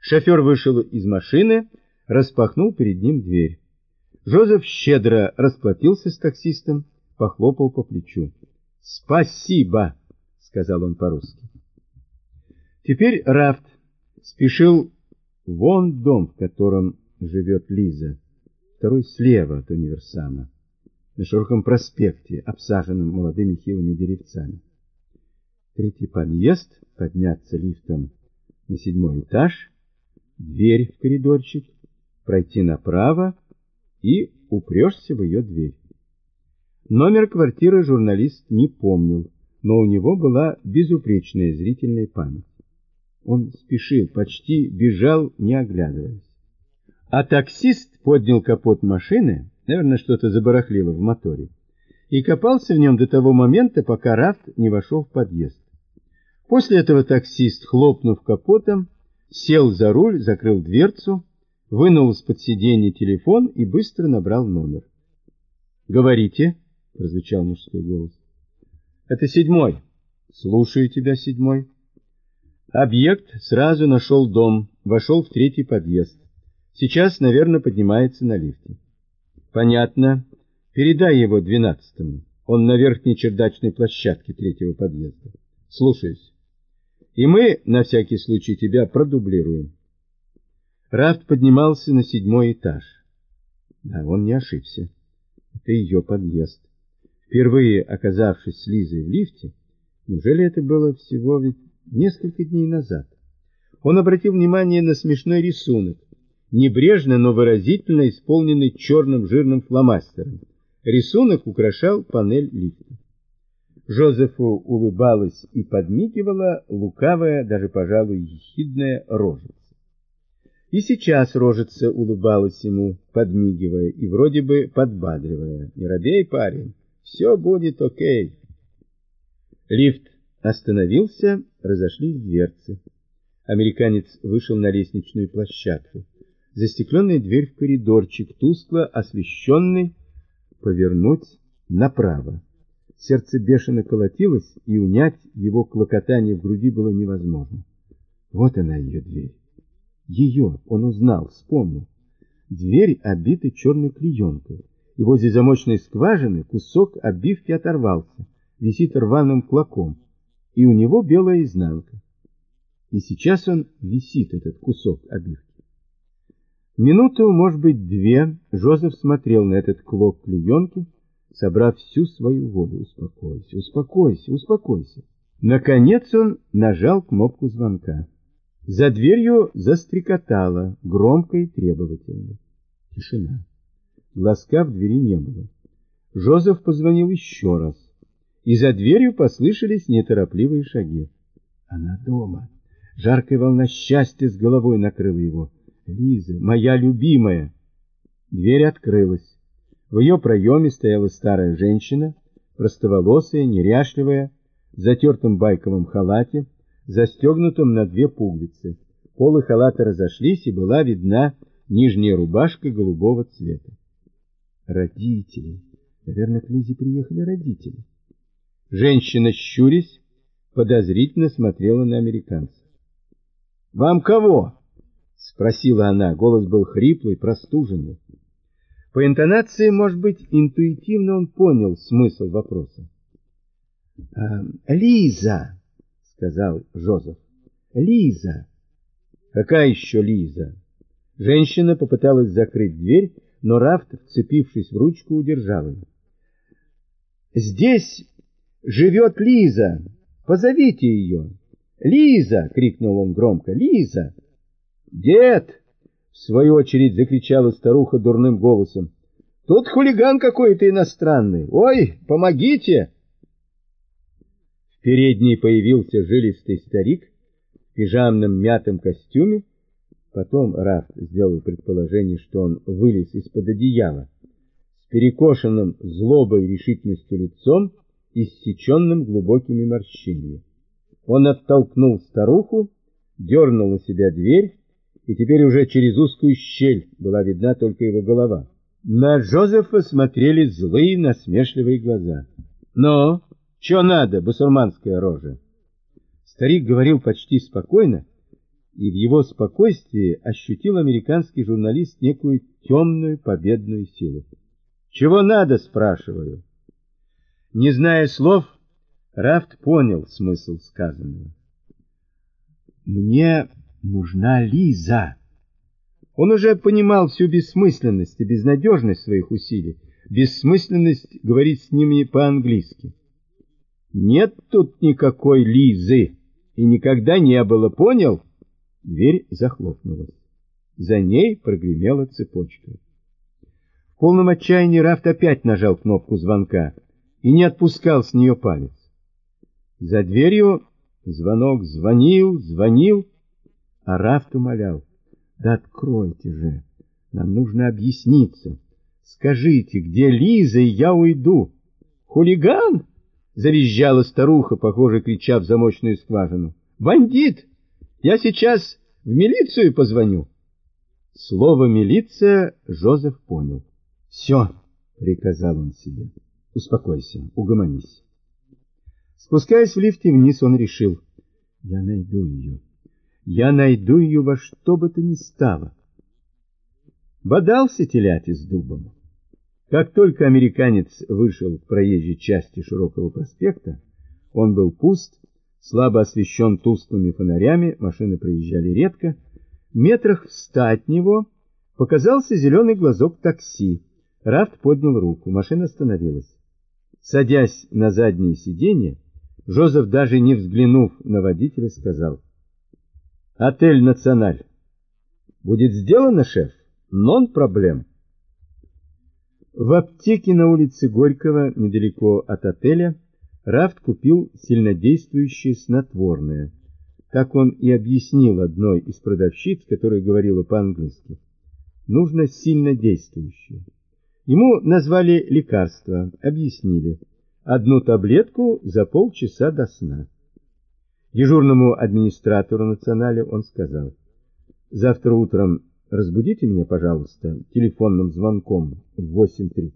Шофер вышел из машины, распахнул перед ним дверь. Жозеф щедро расплатился с таксистом, похлопал по плечу. «Спасибо!» — сказал он по-русски. Теперь Рафт спешил вон дом, в котором живет Лиза, второй слева от универсама, на широком проспекте, обсаженном молодыми хилыми деревцами. Третий подъезд, подняться лифтом на седьмой этаж, дверь в коридорчик, пройти направо и упрешься в ее дверь. Номер квартиры журналист не помнил, но у него была безупречная зрительная память. Он спешил, почти бежал, не оглядываясь. А таксист поднял капот машины, наверное, что-то забарахлило в моторе, и копался в нем до того момента, пока Рафт не вошел в подъезд. После этого таксист, хлопнув капотом, сел за руль, закрыл дверцу, вынул из-под сиденья телефон и быстро набрал номер. «Говорите», — прозвучал мужской голос. «Это седьмой». «Слушаю тебя, седьмой». Объект сразу нашел дом, вошел в третий подъезд. Сейчас, наверное, поднимается на лифте. Понятно. Передай его двенадцатому. Он на верхней чердачной площадке третьего подъезда. Слушаюсь. И мы, на всякий случай, тебя продублируем. Рафт поднимался на седьмой этаж. Да, он не ошибся. Это ее подъезд. Впервые оказавшись с Лизой в лифте, неужели это было всего ведь несколько дней назад. Он обратил внимание на смешной рисунок, небрежно, но выразительно исполненный черным жирным фломастером. Рисунок украшал панель лифта. Жозефу улыбалась и подмигивала лукавая, даже, пожалуй, ехидная рожица. И сейчас рожица улыбалась ему, подмигивая и вроде бы подбадривая. «Не робей, парень, все будет окей». Лифт Остановился, разошлись дверцы. Американец вышел на лестничную площадку. Застекленная дверь в коридорчик, тускло освещенный, повернуть направо. Сердце бешено колотилось, и унять его клокотание в груди было невозможно. Вот она, ее дверь. Ее он узнал, вспомнил. Дверь обита черной клеенкой, и возле замочной скважины кусок обивки оторвался, висит рваным клоком и у него белая изнанка. И сейчас он висит, этот кусок обивки. Минуту, может быть, две, Жозеф смотрел на этот клок клеенки, собрав всю свою волю. Успокойся, успокойся, успокойся. Наконец он нажал кнопку звонка. За дверью застрекотало, громко и требовательно. Тишина. Глазка в двери не было. Жозеф позвонил еще раз и за дверью послышались неторопливые шаги. Она дома. Жаркая волна счастья с головой накрыла его. «Лиза, моя любимая!» Дверь открылась. В ее проеме стояла старая женщина, простоволосая, неряшливая, в затертом байковом халате, застегнутом на две пуговицы. Полы халата разошлись, и была видна нижняя рубашка голубого цвета. Родители. Наверное, к Лизе приехали родители. Женщина, щурясь, подозрительно смотрела на американца. «Вам кого?» — спросила она. Голос был хриплый, простуженный. По интонации, может быть, интуитивно он понял смысл вопроса. «Лиза!» — сказал Жозеф. «Лиза!» «Какая еще Лиза?» Женщина попыталась закрыть дверь, но Рафт, вцепившись в ручку, удержал ее. «Здесь живет Лиза. Позовите ее. Лиза! — крикнул он громко. Лиза! Дед! — в свою очередь закричала старуха дурным голосом. Тут хулиган какой-то иностранный. Ой, помогите! В передней появился жилистый старик в пижамном мятом костюме, Потом Рафт сделал предположение, что он вылез из-под одеяла с перекошенным злобой и решительностью лицом, иссеченным глубокими морщинами. Он оттолкнул старуху, дернул на себя дверь, и теперь уже через узкую щель была видна только его голова. На Джозефа смотрели злые насмешливые глаза. «Но, что надо, басурманская рожа?» Старик говорил почти спокойно, и в его спокойствии ощутил американский журналист некую темную победную силу. «Чего надо?» — спрашиваю. Не зная слов, Рафт понял смысл сказанного. «Мне нужна Лиза». Он уже понимал всю бессмысленность и безнадежность своих усилий, бессмысленность говорить с ними по-английски. «Нет тут никакой Лизы, и никогда не было, понял?» Дверь захлопнулась. За ней прогремела цепочка. В полном отчаянии Рафт опять нажал кнопку звонка и не отпускал с нее палец. За дверью звонок звонил, звонил, а Рафт умолял. Да откройте же, нам нужно объясниться. Скажите, где Лиза, и я уйду. Хулиган? Завизжала старуха, похоже, крича в замочную скважину. Бандит! Я сейчас в милицию позвоню. Слово «милиция» Жозеф понял. «Все», — приказал он себе, — «успокойся, угомонись». Спускаясь в лифте вниз, он решил, «Я найду ее. Я найду ее во что бы то ни стало». Бодался телятис дубом. Как только американец вышел к проезжей части широкого проспекта, он был пуст, слабо освещен тусклыми фонарями, машины проезжали редко. Метрах в ста от него показался зеленый глазок такси. Рафт поднял руку, машина остановилась. Садясь на заднее сиденье, Жозеф, даже не взглянув на водителя, сказал, «Отель «Националь». Будет сделано, шеф? Нон проблем». В аптеке на улице Горького, недалеко от отеля, Рафт купил сильнодействующее снотворное. Так он и объяснил одной из продавщиц, которая говорила по-английски. Нужно сильнодействующее. Ему назвали лекарство, объяснили. Одну таблетку за полчаса до сна. Дежурному администратору национале он сказал, «Завтра утром разбудите меня, пожалуйста, телефонным звонком в 8.30».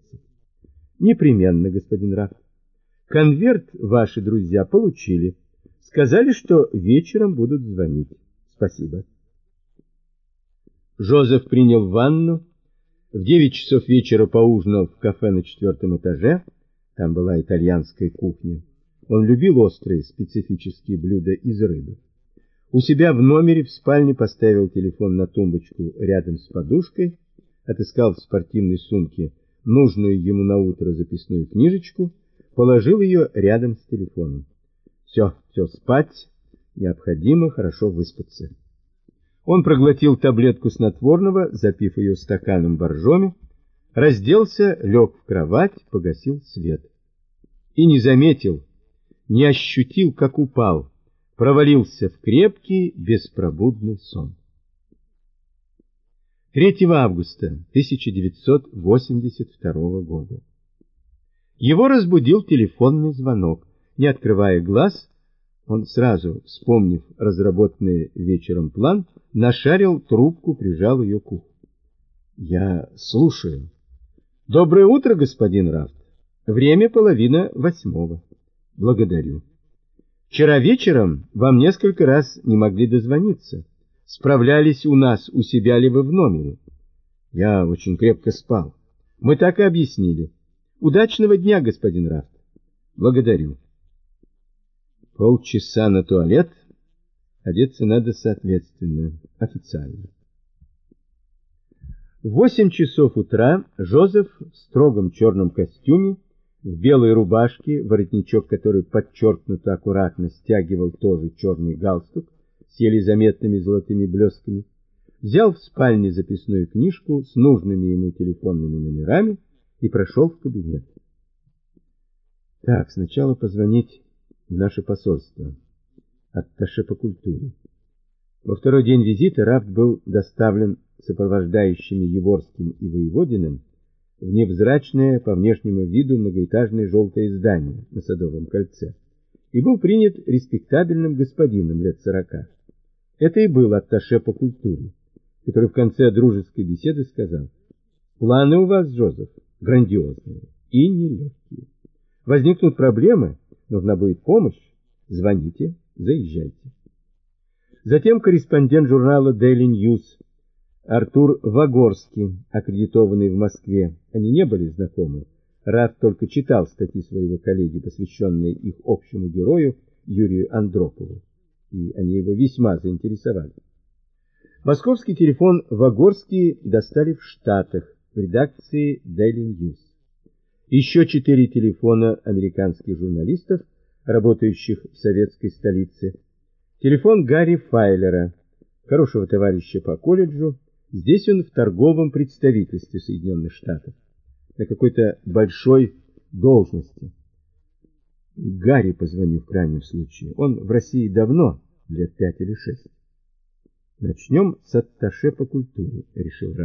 «Непременно, господин Рафт». Конверт ваши друзья получили. Сказали, что вечером будут звонить. Спасибо. Жозеф принял ванну. В девять часов вечера поужинал в кафе на четвертом этаже. Там была итальянская кухня. Он любил острые специфические блюда из рыбы. У себя в номере в спальне поставил телефон на тумбочку рядом с подушкой, отыскал в спортивной сумке нужную ему на утро записную книжечку положил ее рядом с телефоном. Все, все, спать, необходимо хорошо выспаться. Он проглотил таблетку снотворного, запив ее стаканом боржоми, разделся, лег в кровать, погасил свет. И не заметил, не ощутил, как упал, провалился в крепкий, беспробудный сон. 3 августа 1982 года. Его разбудил телефонный звонок. Не открывая глаз, он сразу, вспомнив разработанный вечером план, нашарил трубку, прижал ее к уху. «Я слушаю». «Доброе утро, господин Рафт. Время половина восьмого. Благодарю. Вчера вечером вам несколько раз не могли дозвониться. Справлялись у нас, у себя ли вы в номере. Я очень крепко спал. Мы так и объяснили. Удачного дня, господин Рафт. Благодарю. Полчаса на туалет. Одеться надо соответственно, официально. В восемь часов утра Жозеф в строгом черном костюме, в белой рубашке, воротничок который подчеркнуто аккуратно стягивал тоже черный галстук с еле заметными золотыми блесками, взял в спальне записную книжку с нужными ему телефонными номерами и прошел в кабинет. Так, сначала позвонить в наше посольство, атташе по культуре. Во второй день визита Рафт был доставлен сопровождающими Еворским и Воеводиным в невзрачное по внешнему виду многоэтажное желтое здание на Садовом кольце и был принят респектабельным господином лет сорока. Это и был атташе по культуре, который в конце дружеской беседы сказал, «Планы у вас, Джозеф, грандиозные и нелегкие. Возникнут проблемы, нужна будет помощь, звоните, заезжайте». Затем корреспондент журнала Daily News Артур Вагорский, аккредитованный в Москве, они не были знакомы. Раф только читал статьи своего коллеги, посвященные их общему герою Юрию Андропову, и они его весьма заинтересовали. Московский телефон Вагорский достали в Штатах, в редакции Daily News. Еще четыре телефона американских журналистов, работающих в советской столице. Телефон Гарри Файлера, хорошего товарища по колледжу, здесь он в торговом представительстве Соединенных Штатов на какой-то большой должности. Гарри позвоню в крайнем случае. Он в России давно, лет пять или шесть. Начнем с атташе по культуре, решил.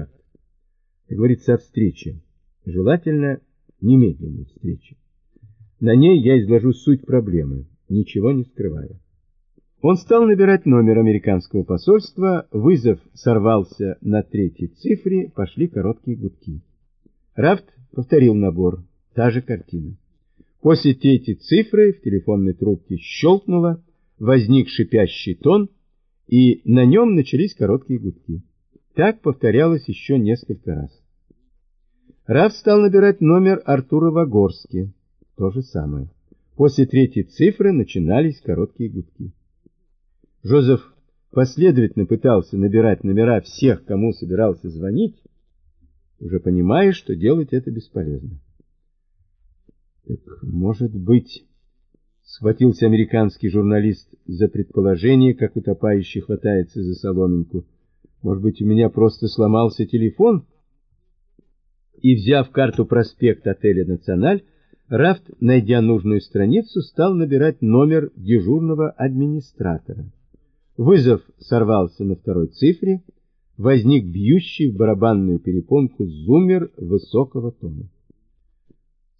И говорится о встрече. Желательно немедленной встрече. На ней я изложу суть проблемы, ничего не скрывая. Он стал набирать номер американского посольства, вызов сорвался на третьей цифре, пошли короткие гудки. Рафт повторил набор, та же картина. После третьей цифры в телефонной трубке щелкнуло, возник шипящий тон, и на нем начались короткие гудки. Так повторялось еще несколько раз. Раф стал набирать номер Артура Вагорски. То же самое. После третьей цифры начинались короткие гудки. Жозеф последовательно пытался набирать номера всех, кому собирался звонить, уже понимая, что делать это бесполезно. Так, может быть, схватился американский журналист за предположение, как утопающий хватается за соломинку. Может быть, у меня просто сломался телефон? И, взяв карту проспект отеля «Националь», Рафт, найдя нужную страницу, стал набирать номер дежурного администратора. Вызов сорвался на второй цифре, возник бьющий в барабанную перепонку зумер высокого тона.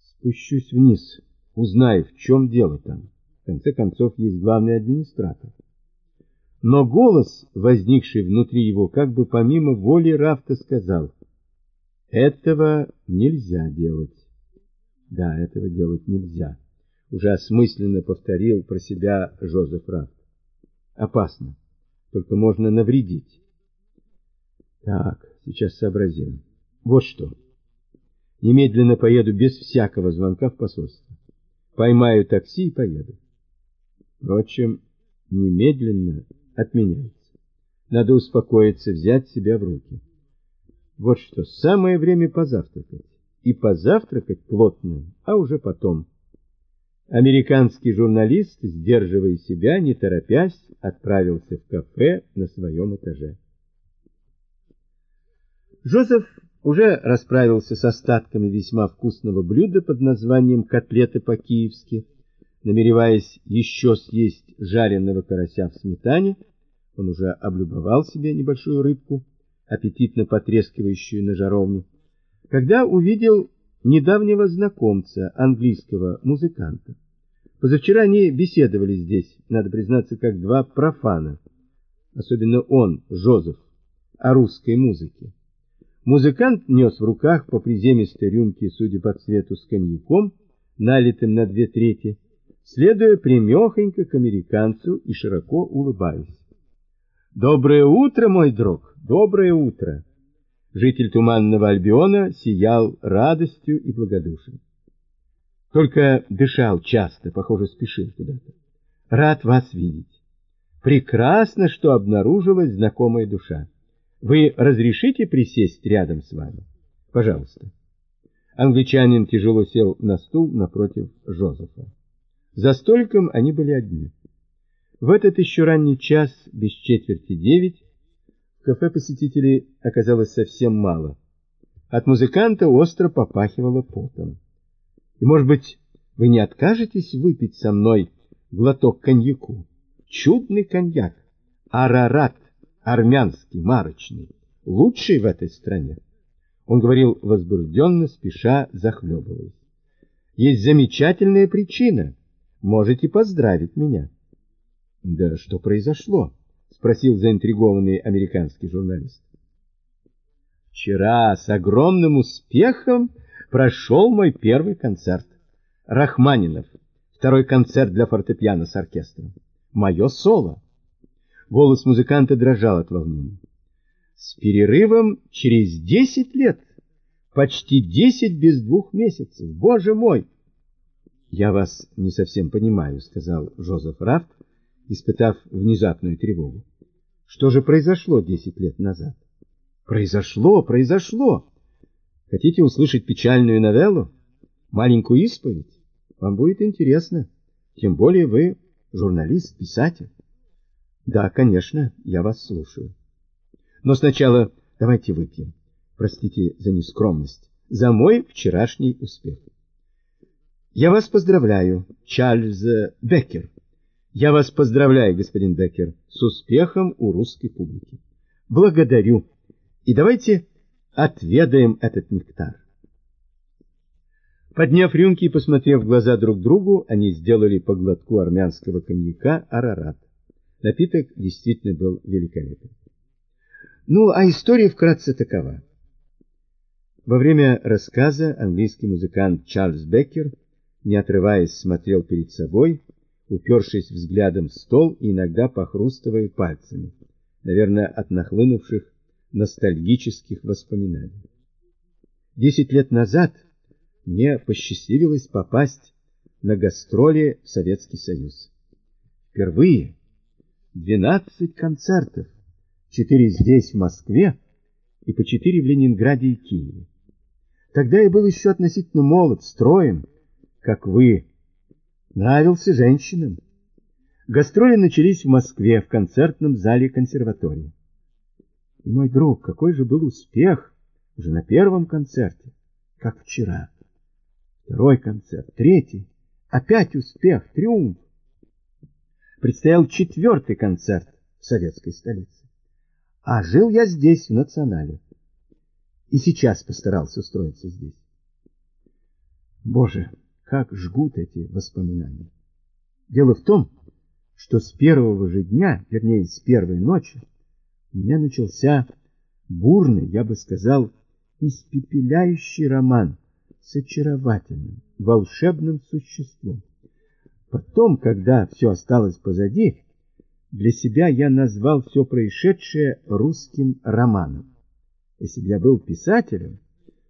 Спущусь вниз, узнаю, в чем дело там. В конце концов, есть главный администратор. Но голос, возникший внутри его, как бы помимо воли Рафта сказал, этого нельзя делать. Да, этого делать нельзя. Уже осмысленно повторил про себя Жозеф Рафт. Опасно. Только можно навредить. Так, сейчас сообразим. Вот что. Немедленно поеду без всякого звонка в посольство. Поймаю такси и поеду. Впрочем, немедленно отменяется. Надо успокоиться, взять себя в руки. Вот что, самое время позавтракать. И позавтракать плотно, а уже потом. Американский журналист, сдерживая себя, не торопясь, отправился в кафе на своем этаже. Жозеф уже расправился с остатками весьма вкусного блюда под названием котлеты по-киевски, намереваясь еще съесть жареного карася в сметане. Он уже облюбовал себе небольшую рыбку, аппетитно потрескивающую на жаровне, когда увидел недавнего знакомца, английского музыканта. Позавчера они беседовали здесь, надо признаться, как два профана, особенно он, Жозеф, о русской музыке. Музыкант нес в руках по приземистой рюмке, судя по цвету, с коньяком, налитым на две трети, следуя прямехонько к американцу и широко улыбаясь. «Доброе утро, мой друг, доброе утро!» Житель Туманного Альбиона сиял радостью и благодушием. Только дышал часто, похоже, спешил куда-то. «Рад вас видеть. Прекрасно, что обнаружилась знакомая душа. Вы разрешите присесть рядом с вами? Пожалуйста. Англичанин тяжело сел на стул напротив Жозефа. За столиком они были одни. В этот еще ранний час, без четверти девять, кафе посетителей оказалось совсем мало. От музыканта остро попахивало потом. И, может быть, вы не откажетесь выпить со мной глоток коньяку? Чудный коньяк. Арарат армянский, марочный, лучший в этой стране. Он говорил возбужденно, спеша, захлебываясь. Есть замечательная причина. Можете поздравить меня. Да что произошло? Спросил заинтригованный американский журналист. Вчера с огромным успехом прошел мой первый концерт. Рахманинов. Второй концерт для фортепиано с оркестром. Мое соло. Голос музыканта дрожал от волнения. С перерывом через десять лет. Почти десять без двух месяцев. Боже мой! Я вас не совсем понимаю, сказал Жозеф Рафт, испытав внезапную тревогу. Что же произошло десять лет назад? Произошло, произошло. Хотите услышать печальную новеллу? Маленькую исповедь? Вам будет интересно. Тем более вы журналист, писатель. Да, конечно, я вас слушаю. Но сначала давайте выпьем. Простите за нескромность. За мой вчерашний успех. Я вас поздравляю, Чарльз Беккер. Я вас поздравляю, господин Беккер, с успехом у русской публики. Благодарю. И давайте отведаем этот нектар. Подняв рюмки и посмотрев в глаза друг другу, они сделали по глотку армянского коньяка «Арарат». Напиток действительно был великолепен. Ну, а история вкратце такова. Во время рассказа английский музыкант Чарльз Беккер, не отрываясь, смотрел перед собой, упершись взглядом в стол и иногда похрустывая пальцами, наверное, от нахлынувших ностальгических воспоминаний. Десять лет назад мне посчастливилось попасть на гастроли в Советский Союз. Впервые 12 концертов, четыре здесь, в Москве, и по четыре в Ленинграде и Киеве. Тогда я был еще относительно молод, строен, как вы, нравился женщинам. Гастроли начались в Москве, в концертном зале консерватории. И, мой друг, какой же был успех уже на первом концерте, как вчера. Второй концерт, третий, опять успех, триумф. Предстоял четвертый концерт в советской столице. А жил я здесь, в Национале. И сейчас постарался устроиться здесь. Боже, как жгут эти воспоминания. Дело в том, что с первого же дня, вернее, с первой ночи, у меня начался бурный, я бы сказал, испепеляющий роман с очаровательным, волшебным существом. Потом, когда все осталось позади, для себя я назвал все происшедшее русским романом. Если бы я был писателем,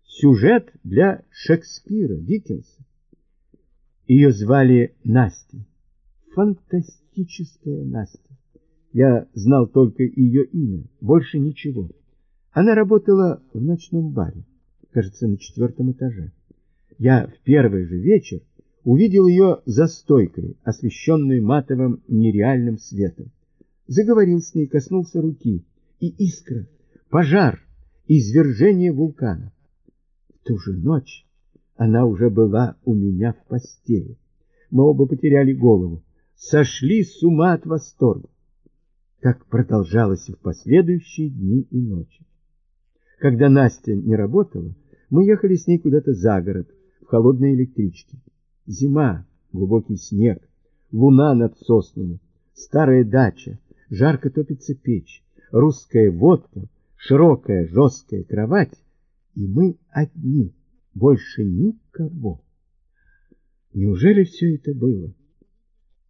сюжет для Шекспира, Диккенса. Ее звали Настя. Фантастическая Настя. Я знал только ее имя, больше ничего. Она работала в ночном баре, кажется, на четвертом этаже. Я в первый же вечер увидел ее за стойкой, освещенной матовым нереальным светом. Заговорил с ней, коснулся руки, и искра, пожар, извержение вулкана. В ту же ночь она уже была у меня в постели. Мы оба потеряли голову, сошли с ума от восторга как продолжалось и в последующие дни и ночи. Когда Настя не работала, мы ехали с ней куда-то за город, в холодной электричке. Зима, глубокий снег, луна над соснами, старая дача, жарко топится печь, русская водка, широкая жесткая кровать, и мы одни, больше никого. Неужели все это было?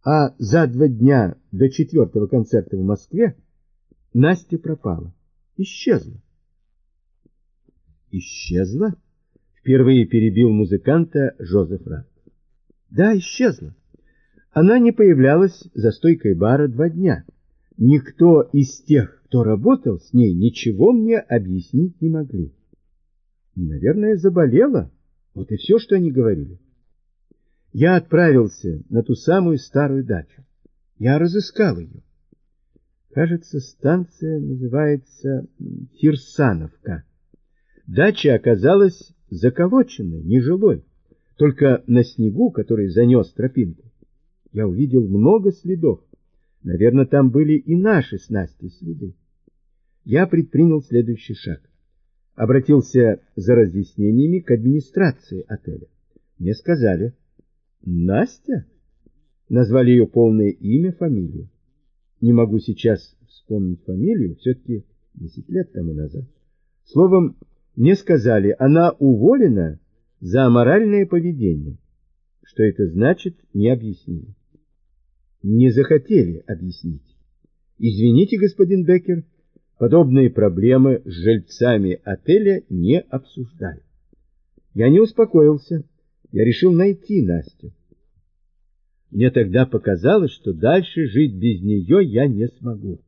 а за два дня до четвертого концерта в Москве Настя пропала, исчезла. Исчезла? Впервые перебил музыканта Жозеф Рафт. Да, исчезла. Она не появлялась за стойкой бара два дня. Никто из тех, кто работал с ней, ничего мне объяснить не могли. Наверное, заболела. Вот и все, что они говорили я отправился на ту самую старую дачу. Я разыскал ее. Кажется, станция называется Фирсановка. Дача оказалась заколоченной, нежилой. Только на снегу, который занес тропинку, я увидел много следов. Наверное, там были и наши с Настей следы. я предпринял следующий шаг. Обратился за разъяснениями к администрации отеля. Мне сказали, Настя? Назвали ее полное имя, фамилию. Не могу сейчас вспомнить фамилию, все-таки 10 лет тому назад. Словом, мне сказали, она уволена за аморальное поведение. Что это значит, не объяснили. Не захотели объяснить. Извините, господин Беккер, подобные проблемы с жильцами отеля не обсуждаю. Я не успокоился. Я решил найти Настю. Мне тогда показалось, что дальше жить без нее я не смогу.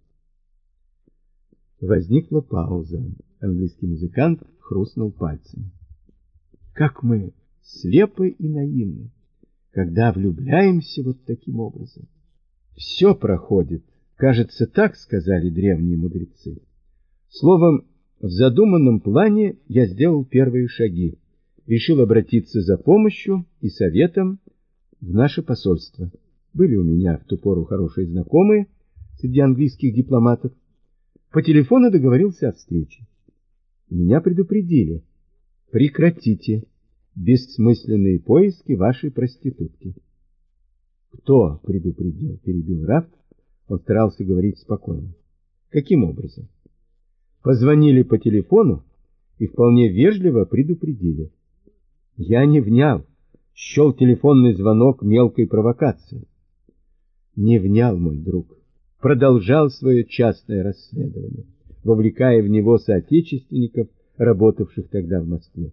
Возникла пауза. Английский музыкант хрустнул пальцами. Как мы слепы и наивны, когда влюбляемся вот таким образом. Все проходит, кажется, так сказали древние мудрецы. Словом, в задуманном плане я сделал первые шаги, решил обратиться за помощью и советом в наше посольство. Были у меня в ту пору хорошие знакомые среди английских дипломатов, по телефону договорился о встрече. Меня предупредили. Прекратите бессмысленные поиски вашей проститутки. Кто предупредил? Перебил Рафт. Он старался говорить спокойно. Каким образом? Позвонили по телефону и вполне вежливо предупредили. Я не внял, счел телефонный звонок мелкой провокацией. Не внял мой друг продолжал свое частное расследование, вовлекая в него соотечественников, работавших тогда в Москве.